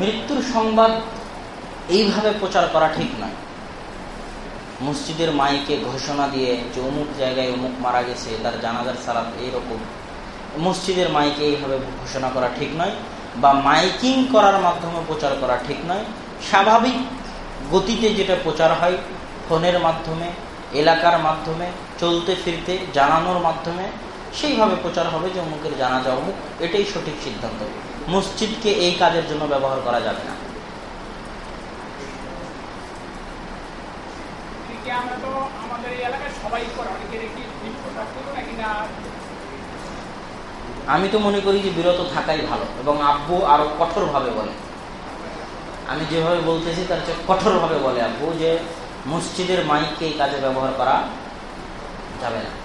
মৃত্যুর সংবাদ এইভাবে প্রচার করা ঠিক নয়। মসজিদের মাইকে ঘোষণা দিয়ে যে অমুক জায়গায় অমুক মারা গেছে তার জানাজার সালাত এইরকম। মসজিদের মাইকে এইভাবে ঘোষণা করা ঠিক নয় বা মাইকিং করার মাধ্যমে প্রচার করা ঠিক নয়। স্বাভাবিক গতিতে যেটা প্রচার হয় ফোনের মাধ্যমে এলাকার মাধ্যমে চলতে ফিরতে জানানোর মাধ্যমে সেইভাবে প্রচার হবে যে অমুকের জানাজা অমুক এটাই সঠিক সিদ্ধান্ত। মসজিদকে এই কাজের জন্য ব্যবহার করা যাবে না। আমি তো মনে করি যে বিরত থাকাই ভালো এবং আব্বু আরও কঠোর ভাবে বলে। আমি যেভাবে বলতেছি তার চেয়ে কঠোর ভাবে বলে আব্বু যে মসজিদের মাইককে এই কাজে ব্যবহার করা যাবে না।